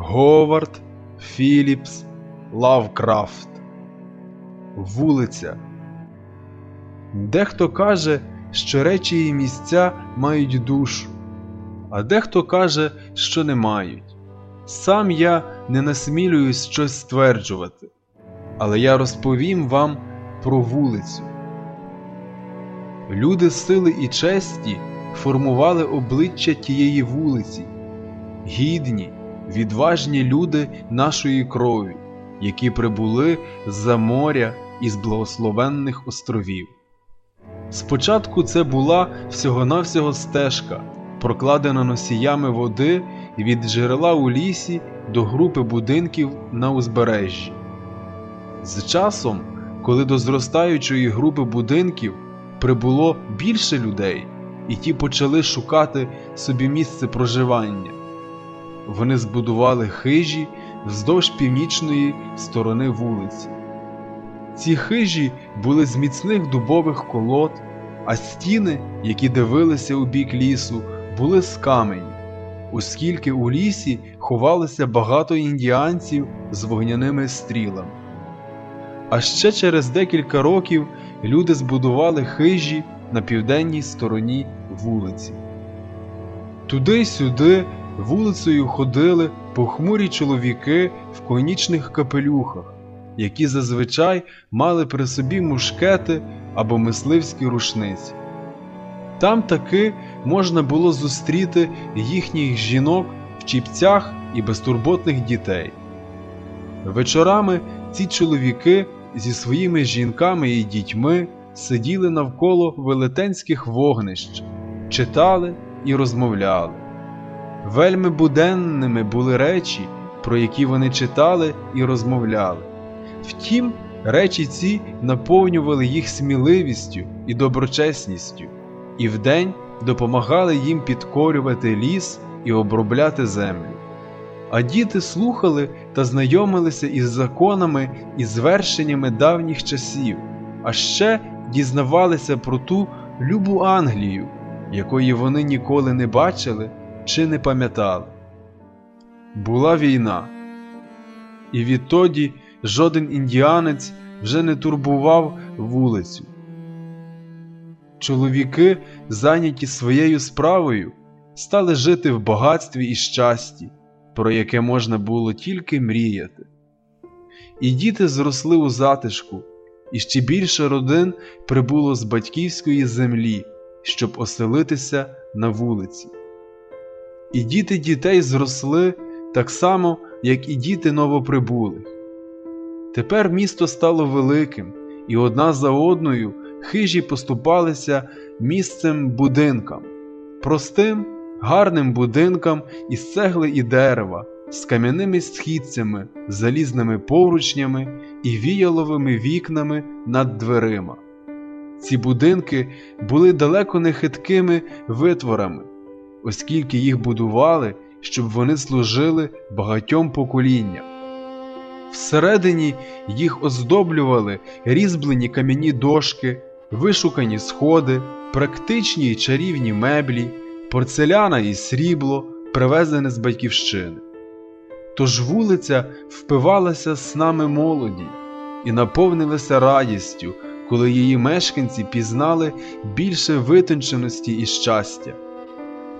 Говард Філіпс Лавкрафт Вулиця. Дехто каже, що речі і місця мають душу, а дехто каже, що не мають. Сам я не насмілююсь щось стверджувати, але я розповім вам про вулицю. Люди сили і честі формували обличчя тієї вулиці, гідні, відважні люди нашої крові, які прибули з-за моря із благословенних островів. Спочатку це була всього-навсього стежка, прокладена носіями води від джерела у лісі до групи будинків на узбережжі. З часом, коли до зростаючої групи будинків прибуло більше людей, і ті почали шукати собі місце проживання, вони збудували хижі вздовж північної сторони вулиці. Ці хижі були з міцних дубових колод, а стіни, які дивилися у бік лісу, були з каменю, оскільки у лісі ховалося багато індіанців з вогняними стрілами. А ще через декілька років люди збудували хижі на південній стороні вулиці. Туди-сюди вулицею ходили похмурі чоловіки в конічних капелюхах, які зазвичай мали при собі мушкети або мисливські рушниці. Там таки можна було зустріти їхніх жінок в чіпцях і безтурботних дітей. Вечорами ці чоловіки зі своїми жінками і дітьми сиділи навколо велетенських вогнищ, читали і розмовляли. Вельми буденними були речі, про які вони читали і розмовляли. Втім, речі ці наповнювали їх сміливістю і доброчесністю, і вдень допомагали їм підкорювати ліс і обробляти землю. А діти слухали та знайомилися із законами і звершеннями давніх часів, а ще дізнавалися про ту любу Англію, якої вони ніколи не бачили чи не пам'ятали. Була війна, і відтоді жоден індіанець вже не турбував вулицю. Чоловіки, зайняті своєю справою, стали жити в багатстві і щасті, про яке можна було тільки мріяти. І діти зросли у затишку, і ще більше родин прибуло з батьківської землі, щоб оселитися на вулиці. І діти дітей зросли так само, як і діти новоприбулих. Тепер місто стало великим, і одна за одною хижі поступалися місцем будинкам, простим, гарним будинкам із цегли і дерева, з кам'яними східцями, залізними поручнями і віяловими вікнами над дверима. Ці будинки були далеко не хиткими витворами, оскільки їх будували, щоб вони служили багатьом поколінням. Всередині їх оздоблювали різьблені кам'яні дошки, вишукані сходи, практичні й чарівні меблі, порцеляна і срібло, привезене з батьківщини. Тож вулиця впивалася снами молоді і наповнилася радістю, коли її мешканці пізнали більше витонченості і щастя.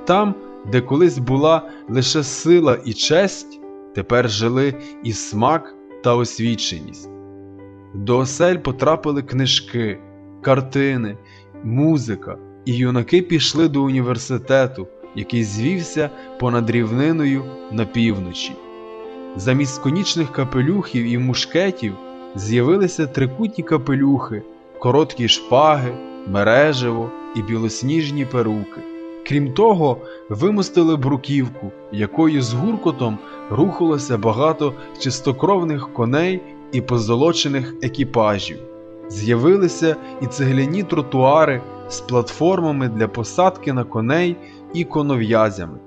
Там, де колись була лише сила і честь, тепер жили і смак та освіченість. До осель потрапили книжки, картини, музика, і юнаки пішли до університету, який звівся понад рівниною на півночі. Замість конічних капелюхів і мушкетів з'явилися трикутні капелюхи, короткі шпаги, мережево і білосніжні перуки. Крім того, вимостили бруківку, якою з гуркотом рухалося багато чистокровних коней і позолочених екіпажів. З'явилися і цегляні тротуари з платформами для посадки на коней і конов'язями.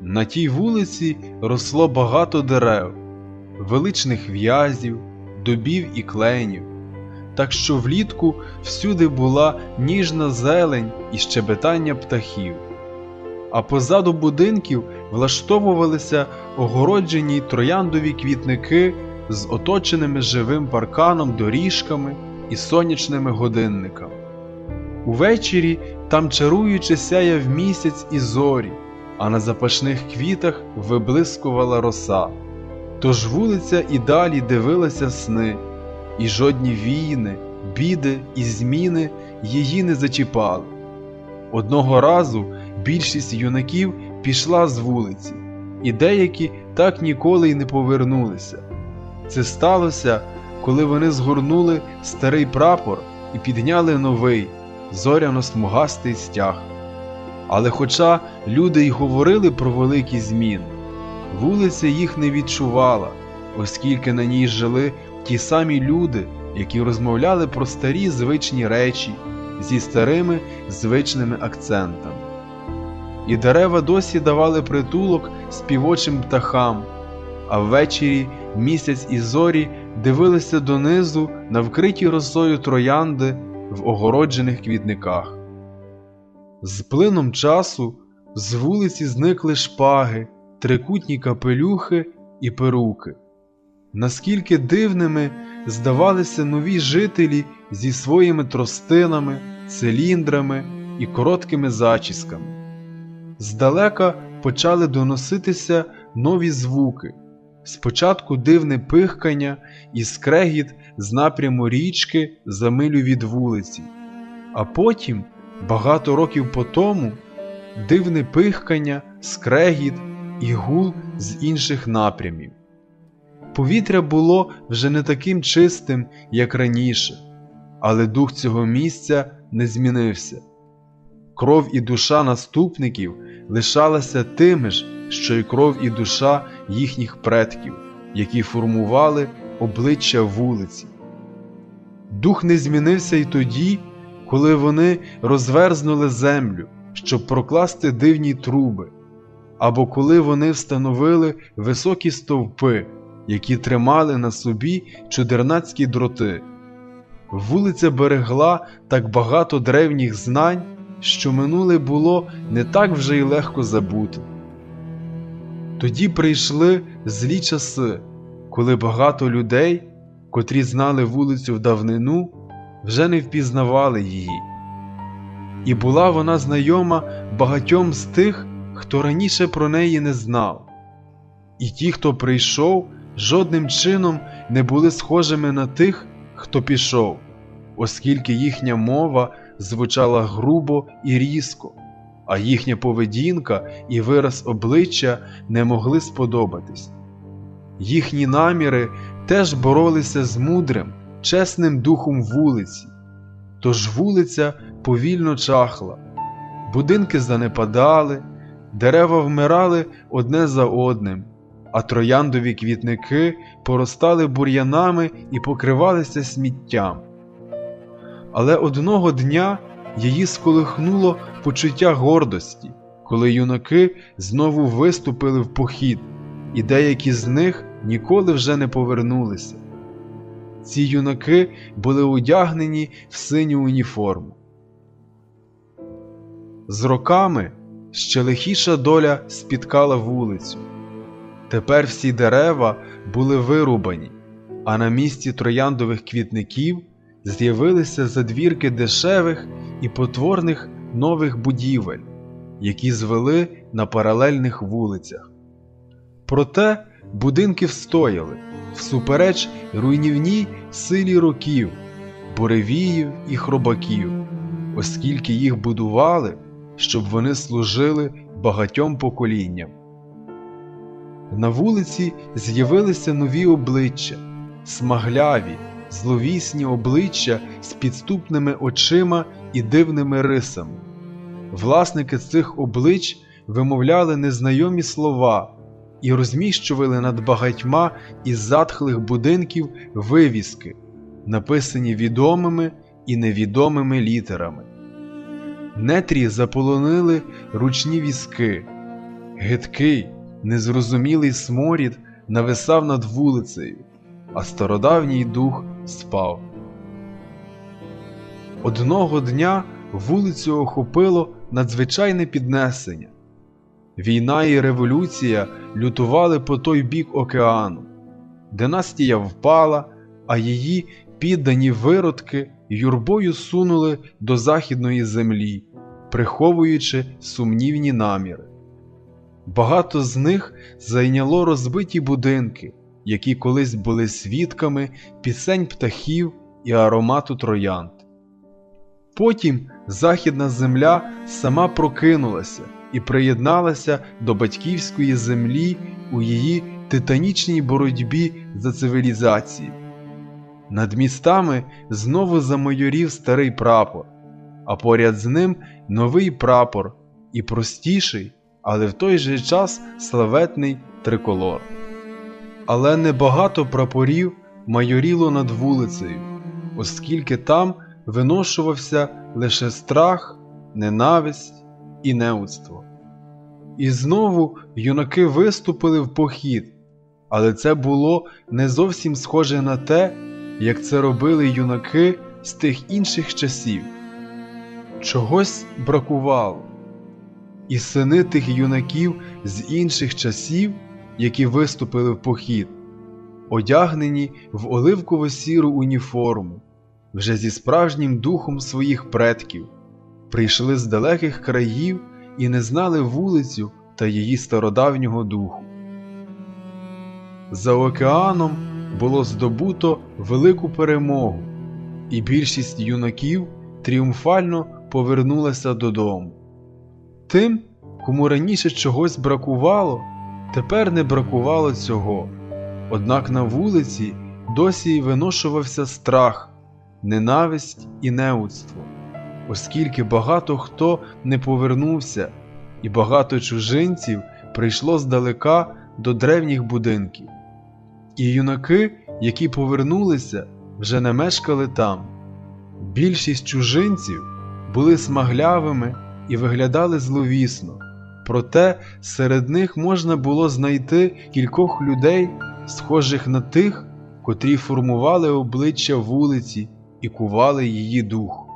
На тій вулиці росло багато дерев, величних в'язів, дубів і кленів, так що влітку всюди була ніжна зелень і щебетання птахів. А позаду будинків влаштовувалися огороджені трояндові квітники з оточеними живим парканом, доріжками і сонячними годинниками. Увечері там чаруючи сяяв місяць і зорі, а на запашних квітах виблискувала роса. Тож вулиця і далі дивилася сни, і жодні війни, біди і зміни її не зачіпали. Одного разу більшість юнаків пішла з вулиці, і деякі так ніколи й не повернулися. Це сталося, коли вони згорнули старий прапор і підняли новий зоряно-смугастий стяг. Але хоча люди й говорили про великі зміни, вулиця їх не відчувала, оскільки на ній жили ті самі люди, які розмовляли про старі звичні речі зі старими звичними акцентами. І дерева досі давали притулок співочим птахам, а ввечері місяць і зорі дивилися донизу на вкриті росою троянди в огороджених квітниках. З плином часу з вулиці зникли шпаги, трикутні капелюхи і перуки. Наскільки дивними здавалися нові жителі зі своїми тростинами, циліндрами і короткими зачісками. Здалека почали доноситися нові звуки. Спочатку дивне пихкання і скрегіт з напряму річки за милю від вулиці, а потім, багато років по тому, дивне пихкання, скрегіт і гул з інших напрямів. Повітря було вже не таким чистим, як раніше, але дух цього місця не змінився. Кров і душа наступників лишалася тими ж, що й кров і душа їхніх предків, які формували обличчя вулиці. Дух не змінився й тоді, коли вони розверзнули землю, щоб прокласти дивні труби, або коли вони встановили високі стовпи, які тримали на собі чудернацькі дроти. Вулиця берегла так багато древніх знань, що минуле було не так вже й легко забути. Тоді прийшли злі часи, коли багато людей, котрі знали вулицю в давнину, вже не впізнавали її. І була вона знайома багатьом з тих, хто раніше про неї не знав. І ті, хто прийшов, жодним чином не були схожими на тих, хто пішов, оскільки їхня мова звучала грубо і різко, а їхня поведінка і вираз обличчя не могли сподобатись. Їхні наміри теж боролися з мудрим, чесним духом вулиці, тож вулиця повільно чахла, будинки занепадали, дерева вмирали одне за одним, а трояндові квітники поростали бур'янами і покривалися сміттям. Але одного дня її сколихнуло почуття гордості, коли юнаки знову виступили в похід, і деякі з них ніколи вже не повернулися. Ці юнаки були одягнені в синю уніформу. З роками ще лихіша доля спіткала вулицю. Тепер всі дерева були вирубані, а на місці трояндових квітників з'явилися задвірки дешевих і потворних нових будівель, які звели на паралельних вулицях. Проте будинки встояли всупереч руйнівній силі років, буревіїв і хробаків, оскільки їх будували, щоб вони служили багатьом поколінням. На вулиці з'явилися нові обличчя, смагляві, зловісні обличчя з підступними очима і дивними рисами. Власники цих облич вимовляли незнайомі слова і розміщували над багатьма із затхлих будинків вивіски, написані відомими і невідомими літерами. Нетрі заполонили ручні візки, гидкий, незрозумілий сморід нависав над вулицею, а стародавній дух спав. Одного дня вулицю охопило надзвичайне піднесення. війна і революція лютували по той бік океану. Династія впала, а її піддані виродки юрбою сунули до західної землі, приховуючи сумнівні наміри. Багато з них зайняло розбиті будинки, які колись були свідками пісень птахів і аромату троянд. Потім західна земля сама прокинулася і приєдналася до батьківської землі у її титанічній боротьбі за цивілізацію. Над містами знову замайорів старий прапор, а поряд з ним новий прапор і простіший, але в той же час славетний триколор. Але небагато прапорів майоріло над вулицею, оскільки там виношувався лише страх, ненависть і неудство. І знову юнаки виступили в похід, але це було не зовсім схоже на те, як це робили юнаки з тих інших часів. Чогось бракувало, і сини тих юнаків з інших часів, які виступили в похід, одягнені в оливково-сіру уніформу, вже зі справжнім духом своїх предків, прийшли з далеких країв і не знали вулицю та її стародавнього духу. За океаном було здобуто велику перемогу, і більшість юнаків тріумфально повернулася додому. Тим, кому раніше чогось бракувало, тепер не бракувало цього. Однак на вулиці досі й виношувався страх, ненависть і неудство, оскільки багато хто не повернувся, і багато чужинців прийшло здалека до древніх будинків. І юнаки, які повернулися, вже не мешкали там. Більшість чужинців були смаглявими і виглядали зловісно, проте серед них можна було знайти кількох людей, схожих на тих, котрі формували обличчя вулиці і кували її дух.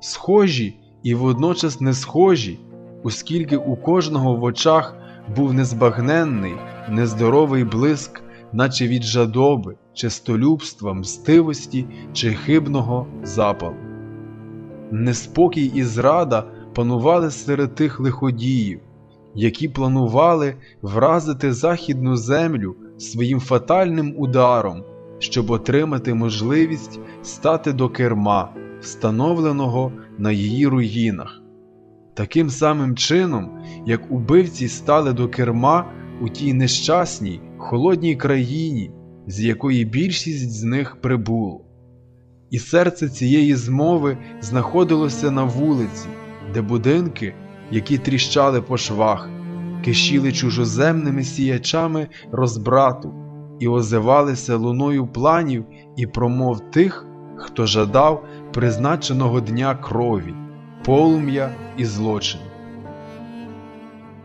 Схожі і водночас не схожі, оскільки у кожного в очах був незбагненний, нездоровий блиск наче від жадоби, честолюбства, мстивості чи хибного запалу. Неспокій і зрада панували серед тих лиходіїв, які планували вразити західну землю своїм фатальним ударом, щоб отримати можливість стати до керма, встановленого на її руїнах. Таким самим чином, як убивці стали до керма у тій нещасній, холодній країні, з якої більшість з них прибуло. І серце цієї змови знаходилося на вулиці, де будинки, які тріщали по швах, кишіли чужоземними сіячами розбрату і озивалися луною планів і промов тих, хто жадав призначеного дня крові, полум'я і злочину.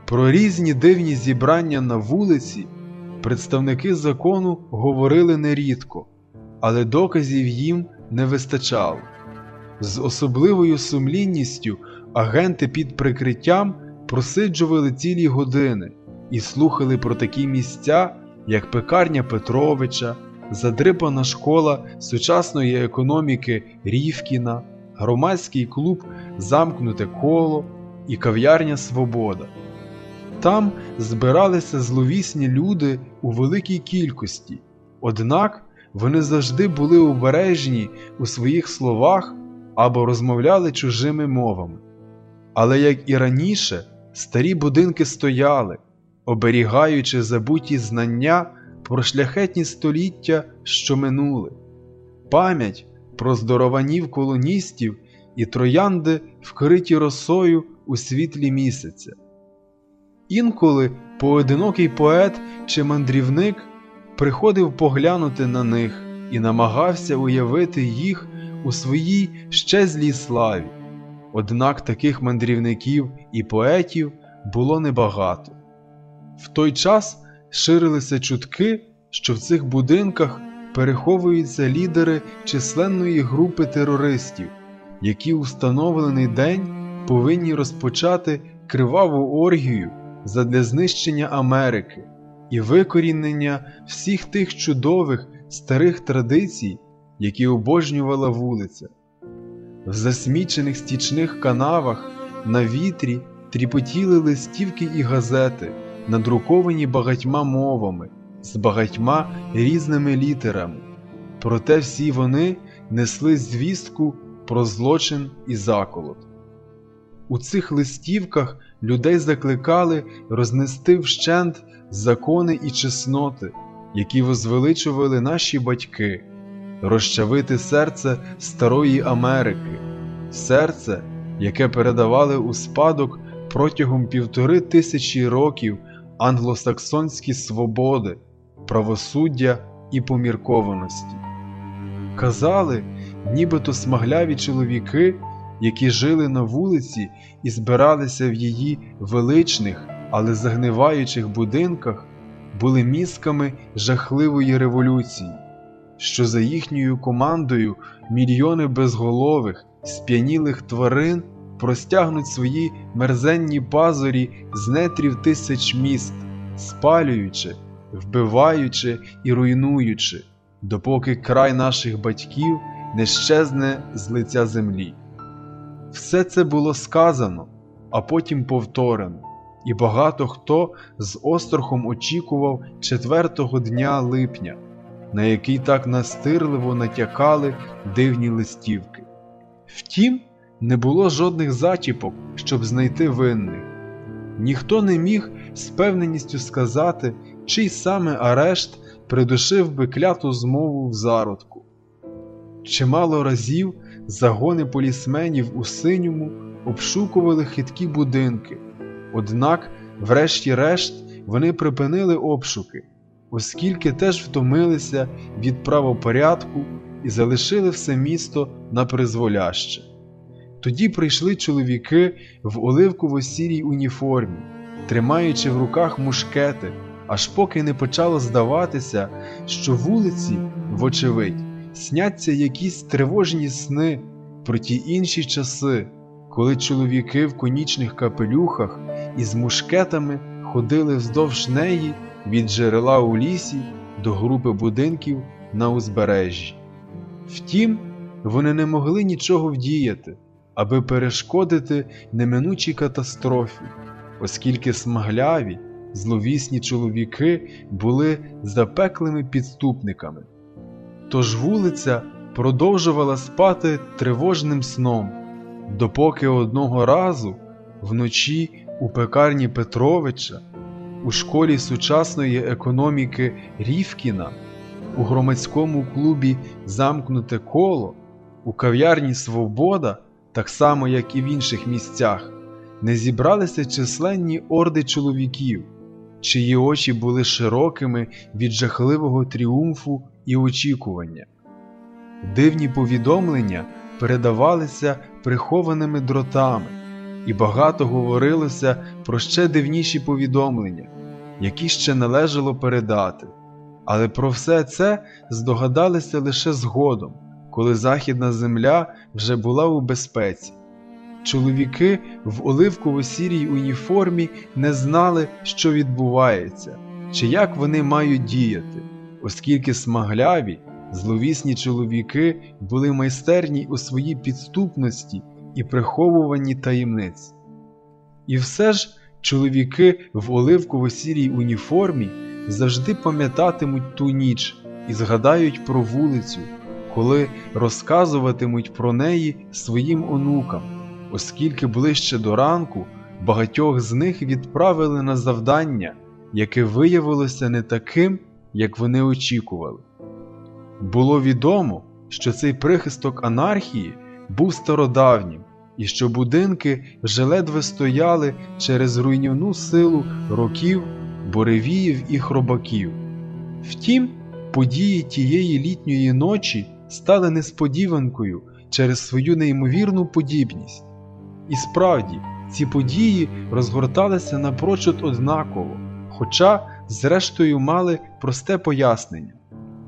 Про різні дивні зібрання на вулиці представники закону говорили нерідко, але доказів їм не вистачало. З особливою сумлінністю агенти під прикриттям просиджували цілі години і слухали про такі місця, як пекарня Петровича, задрипана школа сучасної економіки Рівкіна, громадський клуб Замкнуте коло і кав'ярня Свобода. Там збиралися зловісні люди у великій кількості, однак вони завжди були обережні у своїх словах або розмовляли чужими мовами. Але як і раніше, старі будинки стояли, оберігаючи забуті знання про шляхетні століття, що минули, пам'ять про здорованів колоністів і троянди, вкриті росою у світлі місяця. Інколи поодинокий поет чи мандрівник приходив поглянути на них і намагався уявити їх у своїй щезлій славі. Однак таких мандрівників і поетів було небагато. В той час ширилися чутки, що в цих будинках переховуються лідери численної групи терористів, які у встановлений день повинні розпочати криваву оргію задля знищення Америки і викорінення всіх тих чудових старих традицій, які обожнювала вулиця. В засмічених стічних канавах на вітрі тріпотіли листівки і газети, надруковані багатьма мовами, з багатьма різними літерами. Проте всі вони несли звістку про злочин і заколот. У цих листівках людей закликали рознести вщент закони і чесноти, які возвеличували наші батьки, розчавити серце старої Америки, серце, яке передавали у спадок протягом півтори тисячі років англосаксонські свободи, правосуддя і поміркованості. Казали, нібито смагляві чоловіки, які жили на вулиці і збиралися в її величних, але загниваючих будинках, були мізками жахливої революції, що за їхньою командою мільйони безголових, сп'янілих тварин простягнуть свої мерзенні пазурі з нетрів тисяч міст, спалюючи, вбиваючи і руйнуючи, допоки край наших батьків не щезне з лиця землі. Все це було сказано, а потім повторено, і багато хто з острахом очікував четвертого дня липня, на який так настирливо натякали дивні листівки. Втім, не було жодних зачіпок, щоб знайти винних. Ніхто не міг з певненістю сказати, чий саме арешт придушив би кляту змову в зародку. Чимало разів загони полісменів у синьому обшукували хиткі будинки, однак, врешті-решт, вони припинили обшуки, оскільки теж втомилися від правопорядку і залишили все місто на призволяще. Тоді прийшли чоловіки в оливково-сірій уніформі, тримаючи в руках мушкети, аж поки не почало здаватися, що вулиці, вочевидь, сняться якісь тривожні сни про ті інші часи, коли чоловіки в конічних капелюхах із мушкетами ходили вздовж неї від джерела у лісі до групи будинків на узбережжі. Втім, вони не могли нічого вдіяти, аби перешкодити неминучій катастрофі, оскільки смагляві, зловісні чоловіки були запеклими підступниками. Тож вулиця продовжувала спати тривожним сном, допоки одного разу вночі у пекарні Петровича, у школі сучасної економіки Рівкіна, у громадському клубі Замкнуте коло, у кав'ярні Свобода, так само як і в інших місцях, не зібралися численні орди чоловіків, чиї очі були широкими від жахливого тріумфу і очікування. Дивні повідомлення передавалися прихованими дротами, і багато говорилося про ще дивніші повідомлення, які ще належало передати. Але про все це здогадалися лише згодом, коли Західна земля вже була у безпеці. Чоловіки в оливково-сірій уніформі не знали, що відбувається, чи як вони мають діяти, оскільки смагляві, зловісні чоловіки були майстерні у своїй підступності і приховуванні таємниць. І все ж чоловіки в оливково-сірій уніформі завжди пам'ятатимуть ту ніч і згадають про вулицю, коли розказуватимуть про неї своїм онукам, оскільки ближче до ранку багатьох з них відправили на завдання, яке виявилося не таким, як вони очікували. Було відомо, що цей прихисток анархії був стародавнім і що будинки вже ледве стояли через руйнівну силу років, буревіїв і хробаків. Втім, події тієї літньої ночі стали несподіванкою через свою неймовірну подібність. І справді, ці події розгорталися напрочуд однаково, хоча, зрештою, мали просте пояснення.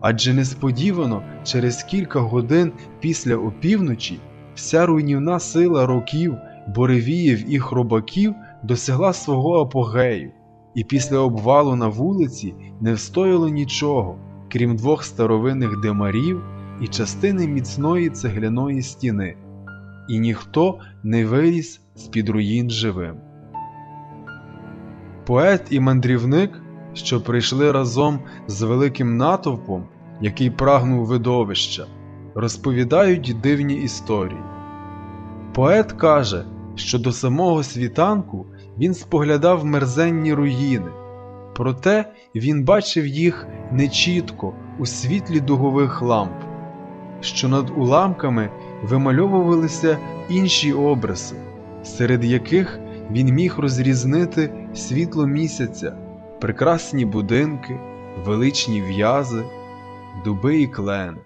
Адже несподівано, через кілька годин після опівночі, вся руйнівна сила років, боревіїв і хробаків досягла свого апогею, і після обвалу на вулиці не встояло нічого, крім двох старовинних димарів і частини міцної цегляної стіни, і ніхто не виріс з-під руїн живим. Поет і мандрівник, що прийшли разом з великим натовпом, який прагнув видовища, розповідають дивні історії. Поет каже, що до самого світанку він споглядав мерзенні руїни, проте він бачив їх нечітко у світлі дугових ламп, що над уламками вимальовувалися інші образи, серед яких він міг розрізнити світло місяця, прекрасні будинки, величні в'язи, дуби і клени.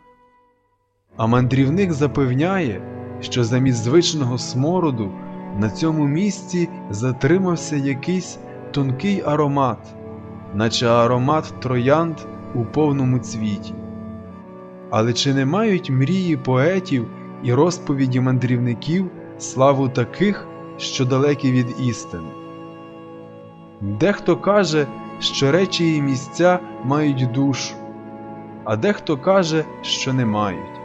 А мандрівник запевняє, що замість звичного смороду на цьому місці затримався якийсь тонкий аромат, наче аромат троянд у повному цвіті. Але чи не мають мрії поетів і розповіді мандрівників славу таких, що далекі від істини? Дехто каже, що речі і місця мають душу, а дехто каже, що не мають.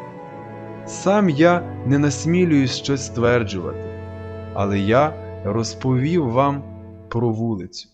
Сам я не насмілююсь щось стверджувати, але я розповів вам про вулицю.